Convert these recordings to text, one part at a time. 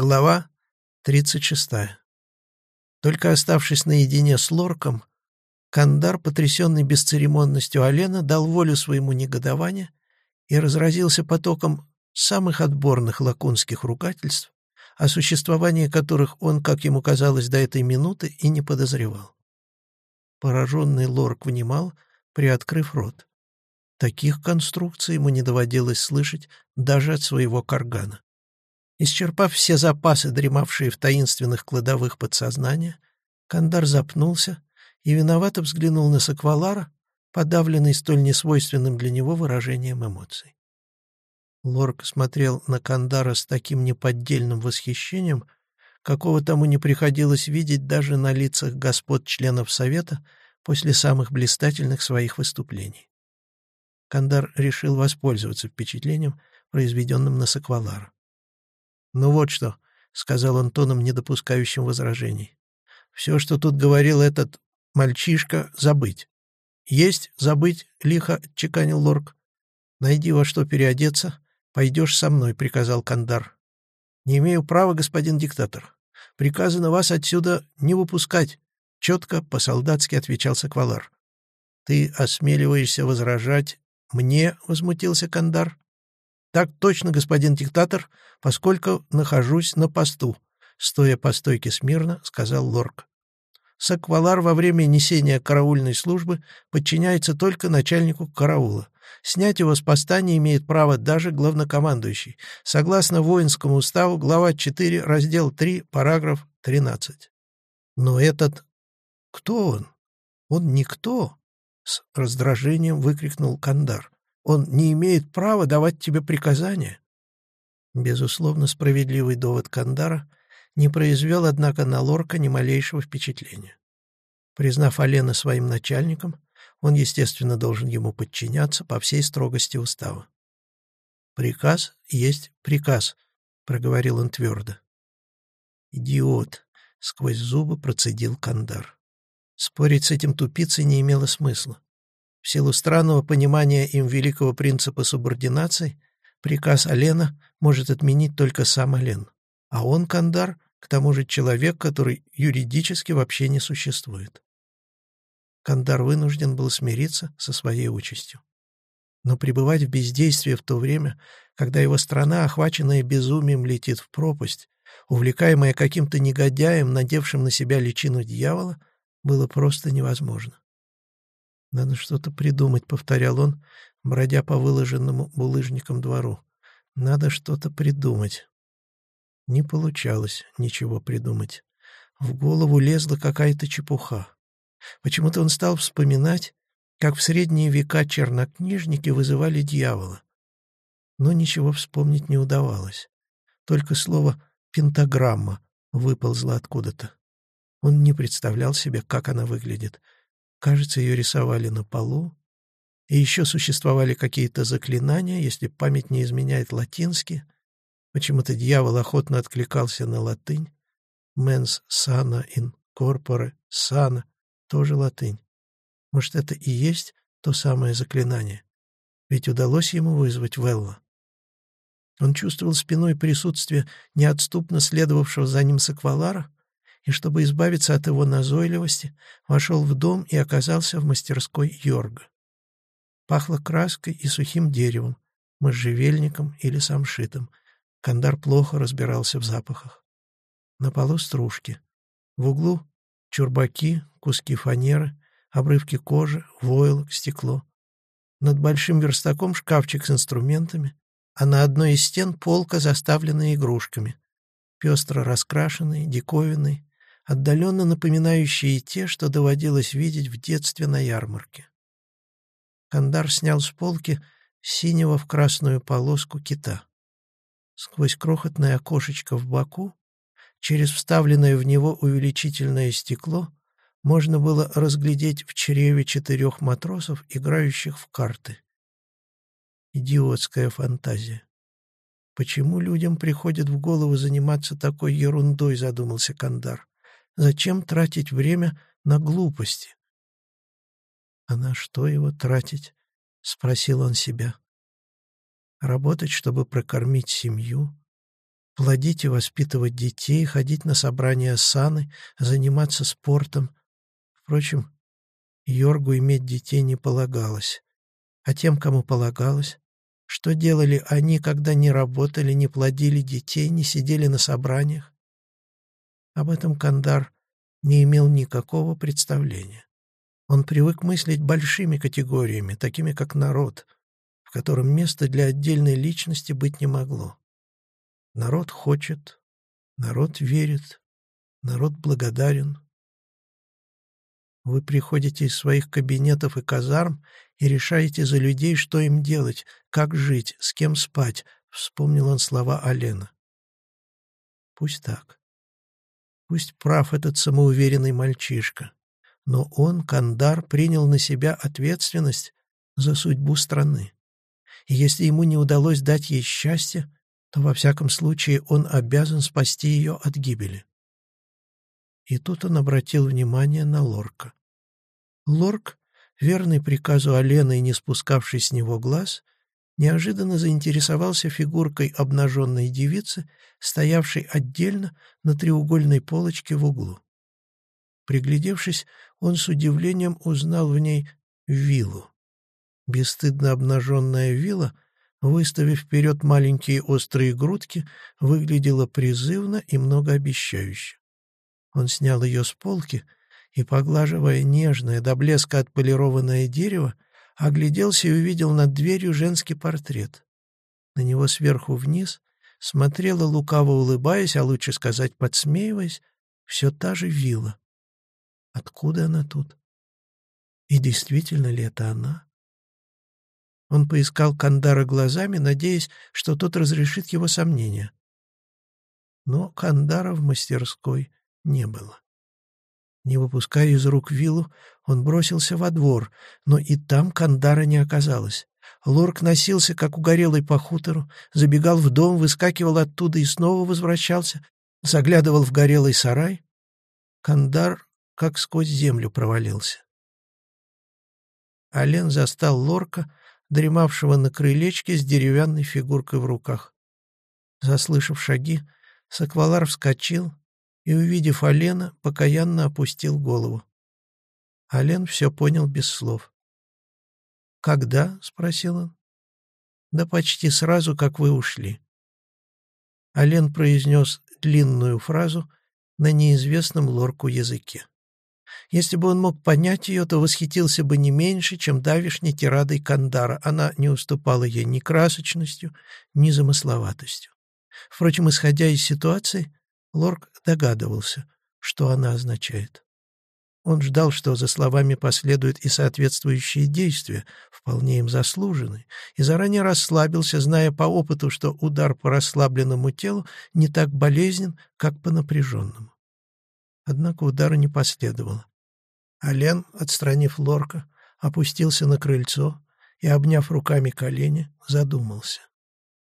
Глава 36. Только оставшись наедине с Лорком, Кандар, потрясенный бесцеремонностью Алена, дал волю своему негодованию и разразился потоком самых отборных лакунских ругательств, о существовании которых он, как ему казалось, до этой минуты и не подозревал. Пораженный Лорк внимал, приоткрыв рот. Таких конструкций ему не доводилось слышать даже от своего каргана. Исчерпав все запасы, дремавшие в таинственных кладовых подсознания, Кандар запнулся и виновато взглянул на Саквалара, подавленный столь несвойственным для него выражением эмоций. Лорк смотрел на Кандара с таким неподдельным восхищением, какого тому не приходилось видеть даже на лицах господ членов Совета после самых блистательных своих выступлений. Кандар решил воспользоваться впечатлением, произведенным на Саквалара. «Ну вот что», — сказал он тоном, не допускающим возражений. «Все, что тут говорил этот мальчишка, забыть». «Есть, забыть», — лихо чеканил Лорк. «Найди во что переодеться. Пойдешь со мной», — приказал Кандар. «Не имею права, господин диктатор. Приказано вас отсюда не выпускать», — четко, по-солдатски отвечал Саквалар. «Ты осмеливаешься возражать мне?» — возмутился Кандар. «Так точно, господин диктатор, поскольку нахожусь на посту», — стоя по стойке смирно, сказал Лорк. Саквалар во время несения караульной службы подчиняется только начальнику караула. Снять его с поста не имеет права даже главнокомандующий. Согласно воинскому уставу, глава 4, раздел 3, параграф 13. Но этот... Кто он? Он никто, — с раздражением выкрикнул Кандар. Он не имеет права давать тебе приказания. Безусловно, справедливый довод Кандара не произвел, однако, на Лорка ни малейшего впечатления. Признав Алена своим начальником, он, естественно, должен ему подчиняться по всей строгости устава. «Приказ есть приказ», — проговорил он твердо. «Идиот!» — сквозь зубы процедил Кандар. Спорить с этим тупицей не имело смысла. Силу странного понимания им великого принципа субординации, приказ Алена может отменить только сам Ален. А он, Кандар, к тому же человек, который юридически вообще не существует. Кандар вынужден был смириться со своей участью. Но пребывать в бездействии в то время, когда его страна, охваченная безумием, летит в пропасть, увлекаемая каким-то негодяем, надевшим на себя личину дьявола, было просто невозможно. «Надо что-то придумать», — повторял он, бродя по выложенному булыжником двору. «Надо что-то придумать». Не получалось ничего придумать. В голову лезла какая-то чепуха. Почему-то он стал вспоминать, как в средние века чернокнижники вызывали дьявола. Но ничего вспомнить не удавалось. Только слово «пентаграмма» выползло откуда-то. Он не представлял себе, как она выглядит — Кажется, ее рисовали на полу. И еще существовали какие-то заклинания, если память не изменяет латинский. Почему-то дьявол охотно откликался на латынь. «Mens sana in corpore sana» — тоже латынь. Может, это и есть то самое заклинание? Ведь удалось ему вызвать Велла. Он чувствовал спиной присутствие неотступно следовавшего за ним Саквалара, и, чтобы избавиться от его назойливости, вошел в дом и оказался в мастерской Йорга. Пахло краской и сухим деревом, можжевельником или самшитом. Кандар плохо разбирался в запахах. На полу стружки. В углу чурбаки, куски фанеры, обрывки кожи, войлок, стекло. Над большим верстаком шкафчик с инструментами, а на одной из стен полка, заставленная игрушками. Пестро раскрашенные, диковинные, отдаленно напоминающие те, что доводилось видеть в детстве на ярмарке. Кандар снял с полки синего в красную полоску кита. Сквозь крохотное окошечко в боку, через вставленное в него увеличительное стекло, можно было разглядеть в чреве четырех матросов, играющих в карты. Идиотская фантазия. Почему людям приходит в голову заниматься такой ерундой, задумался Кандар. Зачем тратить время на глупости? А на что его тратить? — спросил он себя. Работать, чтобы прокормить семью, плодить и воспитывать детей, ходить на собрания саны, заниматься спортом. Впрочем, Йоргу иметь детей не полагалось. А тем, кому полагалось, что делали они, когда не работали, не плодили детей, не сидели на собраниях? Об этом Кандар не имел никакого представления. Он привык мыслить большими категориями, такими как народ, в котором места для отдельной личности быть не могло. Народ хочет, народ верит, народ благодарен. Вы приходите из своих кабинетов и казарм и решаете за людей, что им делать, как жить, с кем спать, — вспомнил он слова Алена. Пусть так. Пусть прав этот самоуверенный мальчишка. Но он, Кандар, принял на себя ответственность за судьбу страны. И если ему не удалось дать ей счастье, то во всяком случае он обязан спасти ее от гибели. И тут он обратил внимание на Лорка. Лорк, верный приказу Алены и не спускавший с него глаз, неожиданно заинтересовался фигуркой обнаженной девицы, стоявшей отдельно на треугольной полочке в углу. Приглядевшись, он с удивлением узнал в ней виллу. Бесстыдно обнаженная вилла, выставив вперед маленькие острые грудки, выглядела призывно и многообещающе. Он снял ее с полки и, поглаживая нежное до блеска отполированное дерево, огляделся и увидел над дверью женский портрет. На него сверху вниз смотрела, лукаво улыбаясь, а лучше сказать, подсмеиваясь, все та же вилла. Откуда она тут? И действительно ли это она? Он поискал Кандара глазами, надеясь, что тот разрешит его сомнения. Но Кандара в мастерской не было. Не выпуская из рук виллу, он бросился во двор, но и там Кандара не оказалось. Лорк носился, как угорелый по хутору, забегал в дом, выскакивал оттуда и снова возвращался, заглядывал в горелый сарай. Кандар как сквозь землю провалился. Ален застал Лорка, дремавшего на крылечке с деревянной фигуркой в руках. Заслышав шаги, Саквалар вскочил и, увидев Алена, покаянно опустил голову. Ален все понял без слов. «Когда?» — спросил он. «Да почти сразу, как вы ушли». Ален произнес длинную фразу на неизвестном лорку языке. Если бы он мог понять ее, то восхитился бы не меньше, чем давишней тирадой Кандара. Она не уступала ей ни красочностью, ни замысловатостью. Впрочем, исходя из ситуации, Лорк догадывался, что она означает. Он ждал, что за словами последуют и соответствующие действия, вполне им заслуженные, и заранее расслабился, зная по опыту, что удар по расслабленному телу не так болезнен, как по напряженному. Однако удара не последовало. Ален, отстранив лорка, опустился на крыльцо и, обняв руками колени, задумался.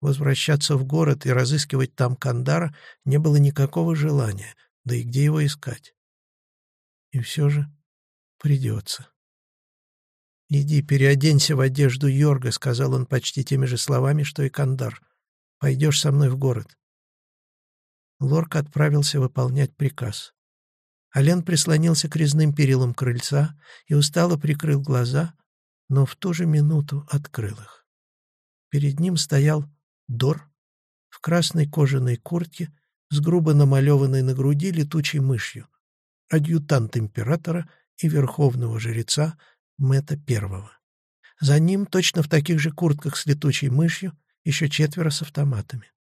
Возвращаться в город и разыскивать там Кандара не было никакого желания, да и где его искать? И все же придется. «Иди, переоденься в одежду Йорга», — сказал он почти теми же словами, что и Кандар. «Пойдешь со мной в город». Лорк отправился выполнять приказ. Ален прислонился к резным перилам крыльца и устало прикрыл глаза, но в ту же минуту открыл их. Перед ним стоял Дор в красной кожаной куртке с грубо намалеванной на груди летучей мышью, адъютант императора и верховного жреца Мэтта Первого. За ним, точно в таких же куртках с летучей мышью, еще четверо с автоматами.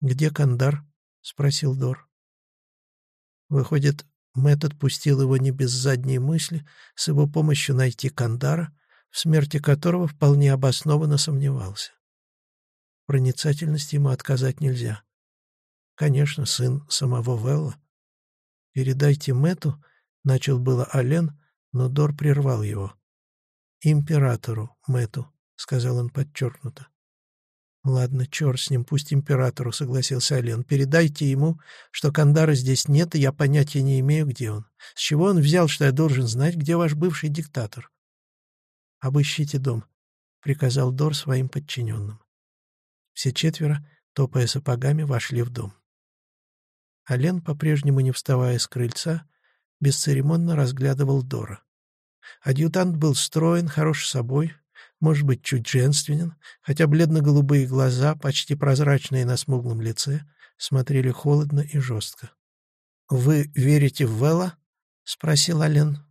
«Где Кандар?» — спросил Дор. Выходит, Мэтт отпустил его не без задней мысли с его помощью найти Кандара, в смерти которого вполне обоснованно сомневался. Проницательности ему отказать нельзя. Конечно, сын самого Велла. «Передайте Мэту», — начал было Ален, но Дор прервал его. «Императору Мэту», — сказал он подчеркнуто. «Ладно, черт с ним, пусть императору», — согласился Ален. «Передайте ему, что Кандара здесь нет, и я понятия не имею, где он. С чего он взял, что я должен знать, где ваш бывший диктатор?» «Обыщите дом», — приказал Дор своим подчиненным. Все четверо топая сапогами, вошли в дом. Ален, по-прежнему не вставая с крыльца, бесцеремонно разглядывал Дора. Адъютант был строен, хорош собой, может быть, чуть женственен, хотя бледно-голубые глаза, почти прозрачные на смуглом лице, смотрели холодно и жестко. «Вы верите в Вэлла?» — спросил Ален.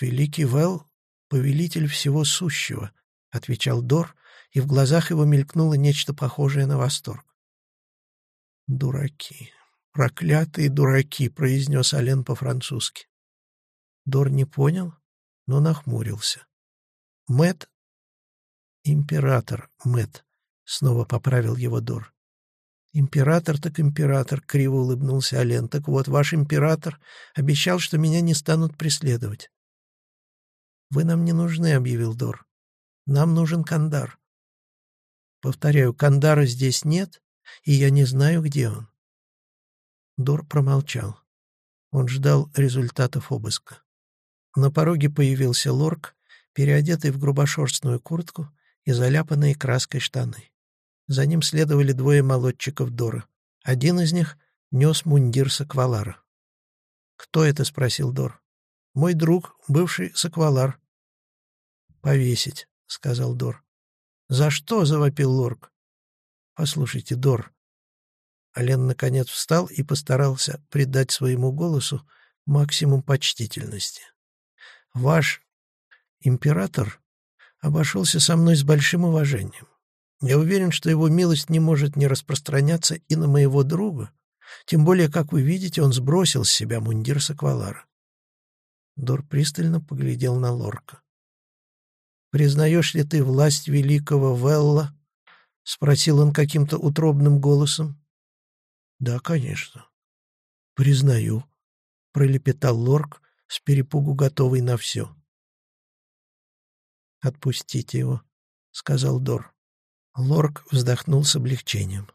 «Великий Вэлл — повелитель всего сущего», — отвечал Дор, и в глазах его мелькнуло нечто похожее на восторг. «Дураки, проклятые дураки», — произнес Ален по-французски. Дор не понял, но нахмурился. Мэт, император Мэт, снова поправил его Дор. «Император так император», — криво улыбнулся Ален. «Так вот, ваш император обещал, что меня не станут преследовать». «Вы нам не нужны», — объявил Дор. «Нам нужен Кандар». «Повторяю, Кандара здесь нет, и я не знаю, где он». Дор промолчал. Он ждал результатов обыска. На пороге появился Лорк, переодетый в грубошерстную куртку и заляпанные краской штаны. За ним следовали двое молодчиков Дора. Один из них нес мундир саквалара. «Кто это?» — спросил Дор. «Мой друг, бывший саквалар». «Повесить», — сказал Дор. «За что?» — завопил Лорк. «Послушайте, Дор». Ален наконец встал и постарался придать своему голосу максимум почтительности. «Ваш император обошелся со мной с большим уважением. Я уверен, что его милость не может не распространяться и на моего друга, тем более, как вы видите, он сбросил с себя мундир Саквалара. Дор пристально поглядел на Лорка. «Признаешь ли ты власть великого Велла?» — спросил он каким-то утробным голосом. «Да, конечно». «Признаю», — пролепетал Лорк, с перепугу готовый на все. «Отпустите его», — сказал Дор. Лорк вздохнул с облегчением.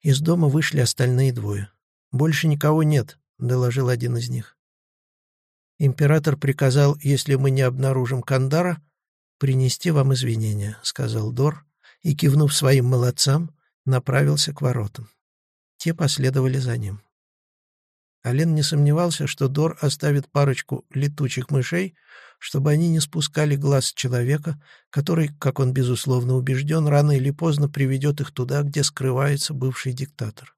Из дома вышли остальные двое. «Больше никого нет», — доложил один из них. «Император приказал, если мы не обнаружим Кандара, принести вам извинения», — сказал Дор, и, кивнув своим молодцам, направился к воротам. Те последовали за ним. Ален не сомневался, что Дор оставит парочку летучих мышей, чтобы они не спускали глаз с человека, который, как он безусловно убежден, рано или поздно приведет их туда, где скрывается бывший диктатор.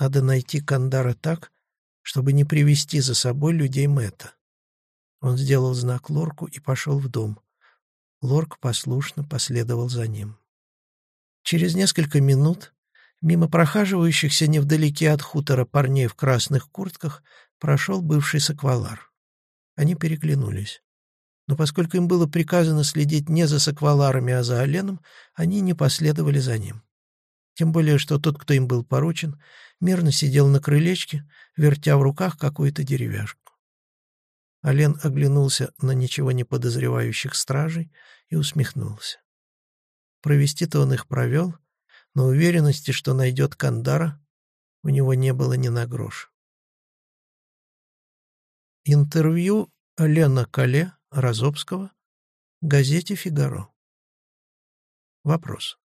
Надо найти Кандара так, чтобы не привести за собой людей Мэтта. Он сделал знак Лорку и пошел в дом. Лорк послушно последовал за ним. Через несколько минут Мимо прохаживающихся невдалеке от хутора парней в красных куртках прошел бывший саквалар. Они переглянулись. Но поскольку им было приказано следить не за сакваларами, а за Оленом, они не последовали за ним. Тем более, что тот, кто им был поручен, мирно сидел на крылечке, вертя в руках какую-то деревяшку. Олен оглянулся на ничего не подозревающих стражей и усмехнулся. Провести-то он их провел, но уверенности, что найдет Кандара, у него не было ни на грош. Интервью Лена Кале Розовского газете «Фигаро». Вопрос.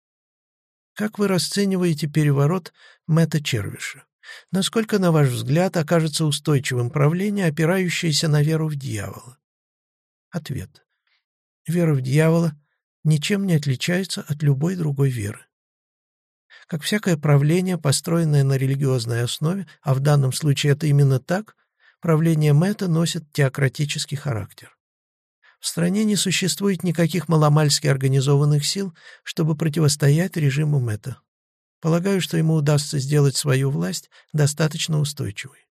Как вы расцениваете переворот Мэтта Червиша? Насколько, на ваш взгляд, окажется устойчивым правление, опирающееся на веру в дьявола? Ответ. Вера в дьявола ничем не отличается от любой другой веры. Как всякое правление, построенное на религиозной основе, а в данном случае это именно так, правление Мэтта носит теократический характер. В стране не существует никаких маломальски организованных сил, чтобы противостоять режиму Мэтта. Полагаю, что ему удастся сделать свою власть достаточно устойчивой.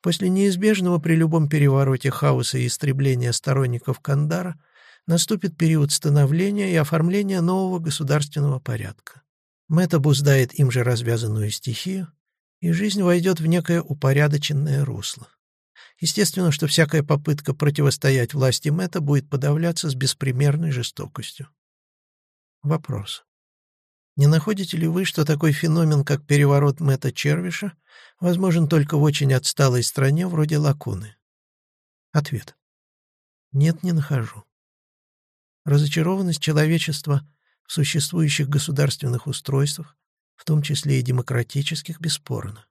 После неизбежного при любом перевороте хаоса и истребления сторонников Кандара наступит период становления и оформления нового государственного порядка. Мэтт обуздает им же развязанную стихию, и жизнь войдет в некое упорядоченное русло. Естественно, что всякая попытка противостоять власти Мэтта будет подавляться с беспримерной жестокостью. Вопрос. Не находите ли вы, что такой феномен, как переворот Мэтта Червиша, возможен только в очень отсталой стране вроде Лакуны? Ответ. Нет, не нахожу. Разочарованность человечества в существующих государственных устройствах, в том числе и демократических, бесспорно.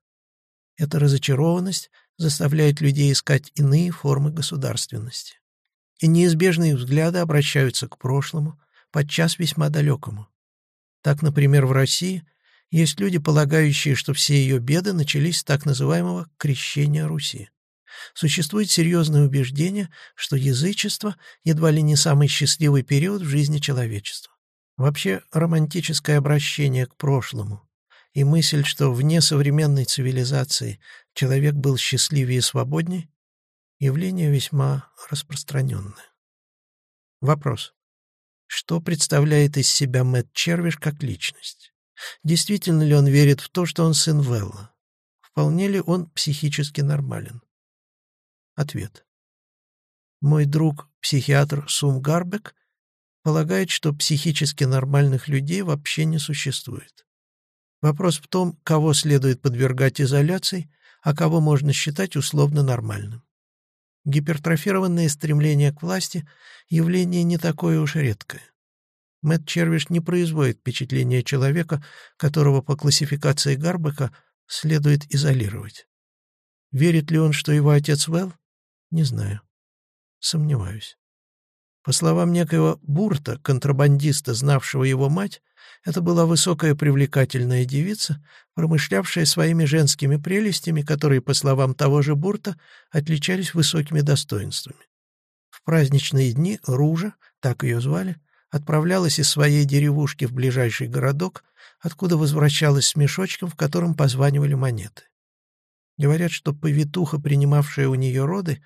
Эта разочарованность заставляет людей искать иные формы государственности. И неизбежные взгляды обращаются к прошлому, подчас весьма далекому. Так, например, в России есть люди, полагающие, что все ее беды начались с так называемого «крещения Руси». Существует серьезное убеждение, что язычество едва ли не самый счастливый период в жизни человечества. Вообще, романтическое обращение к прошлому и мысль, что вне современной цивилизации человек был счастливее и свободнее, явление весьма распространенное. Вопрос. Что представляет из себя Мэтт Червиш как личность? Действительно ли он верит в то, что он сын Велла? Вполне ли он психически нормален? Ответ. Мой друг, психиатр Сум Гарбек, полагает, что психически нормальных людей вообще не существует. Вопрос в том, кого следует подвергать изоляции, а кого можно считать условно нормальным. Гипертрофированное стремление к власти – явление не такое уж редкое. Мэтт Червиш не производит впечатления человека, которого по классификации Гарбека следует изолировать. Верит ли он, что его отец Вэл? Не знаю. Сомневаюсь. По словам некоего Бурта, контрабандиста, знавшего его мать, это была высокая привлекательная девица, промышлявшая своими женскими прелестями, которые, по словам того же Бурта, отличались высокими достоинствами. В праздничные дни Ружа, так ее звали, отправлялась из своей деревушки в ближайший городок, откуда возвращалась с мешочком, в котором позванивали монеты. Говорят, что повитуха, принимавшая у нее роды,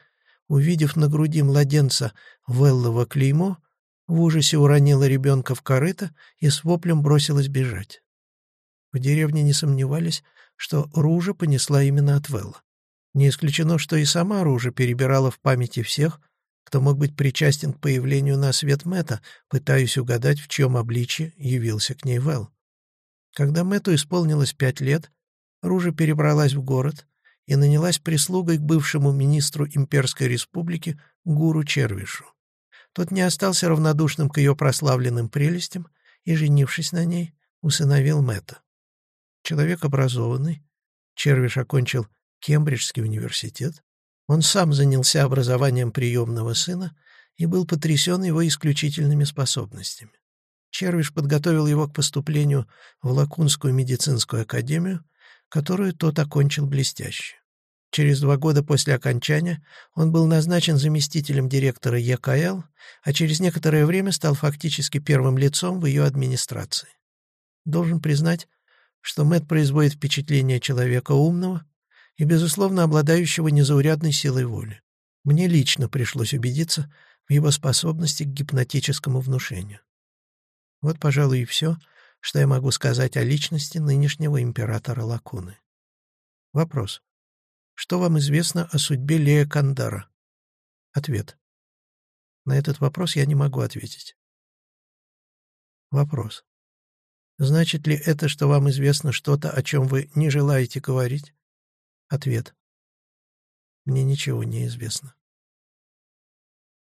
увидев на груди младенца Веллово клеймо, в ужасе уронила ребенка в корыто и с воплем бросилась бежать. В деревне не сомневались, что Ружа понесла именно от Велла. Не исключено, что и сама Ружа перебирала в памяти всех, кто мог быть причастен к появлению на свет Мэтта, пытаясь угадать, в чем обличье явился к ней Вэл. Когда Мэтту исполнилось пять лет, Ружа перебралась в город и нанялась прислугой к бывшему министру Имперской республики Гуру Червишу. Тот не остался равнодушным к ее прославленным прелестям и, женившись на ней, усыновил Мэтта. Человек образованный, Червиш окончил Кембриджский университет, он сам занялся образованием приемного сына и был потрясен его исключительными способностями. Червиш подготовил его к поступлению в Лакунскую медицинскую академию, которую тот окончил блестяще. Через два года после окончания он был назначен заместителем директора ЕКЛ, а через некоторое время стал фактически первым лицом в ее администрации. Должен признать, что Мэтт производит впечатление человека умного и, безусловно, обладающего незаурядной силой воли. Мне лично пришлось убедиться в его способности к гипнотическому внушению. Вот, пожалуй, и все, что я могу сказать о личности нынешнего императора Лакуны. Вопрос. Что вам известно о судьбе Лея Кандара? Ответ. На этот вопрос я не могу ответить. Вопрос. Значит ли это, что вам известно что-то, о чем вы не желаете говорить? Ответ. Мне ничего не известно.